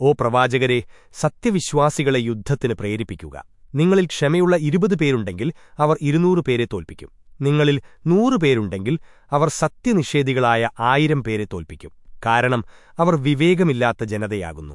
ഓ പ്രവാചകരെ സത്യവിശ്വാസികളെ യുദ്ധത്തിന് പ്രേരിപ്പിക്കുക. നിങ്ങളിൽ ക്ഷമയുള്ള ഇരുപത് പേരുണ്ടെങ്കിൽ അവർ ഇരുന്നൂറ് പേരെ തോൽപ്പിക്കും. നിങ്ങളിൽ നൂറുപേരുണ്ടെങ്കിൽ അവർ സത്യനിഷേധികളായ ആയിരം പേരെ തോൽപ്പിക്കും. കാരണം അവർ വിവേകമില്ലാത്ത ജനതയാകുന്നു.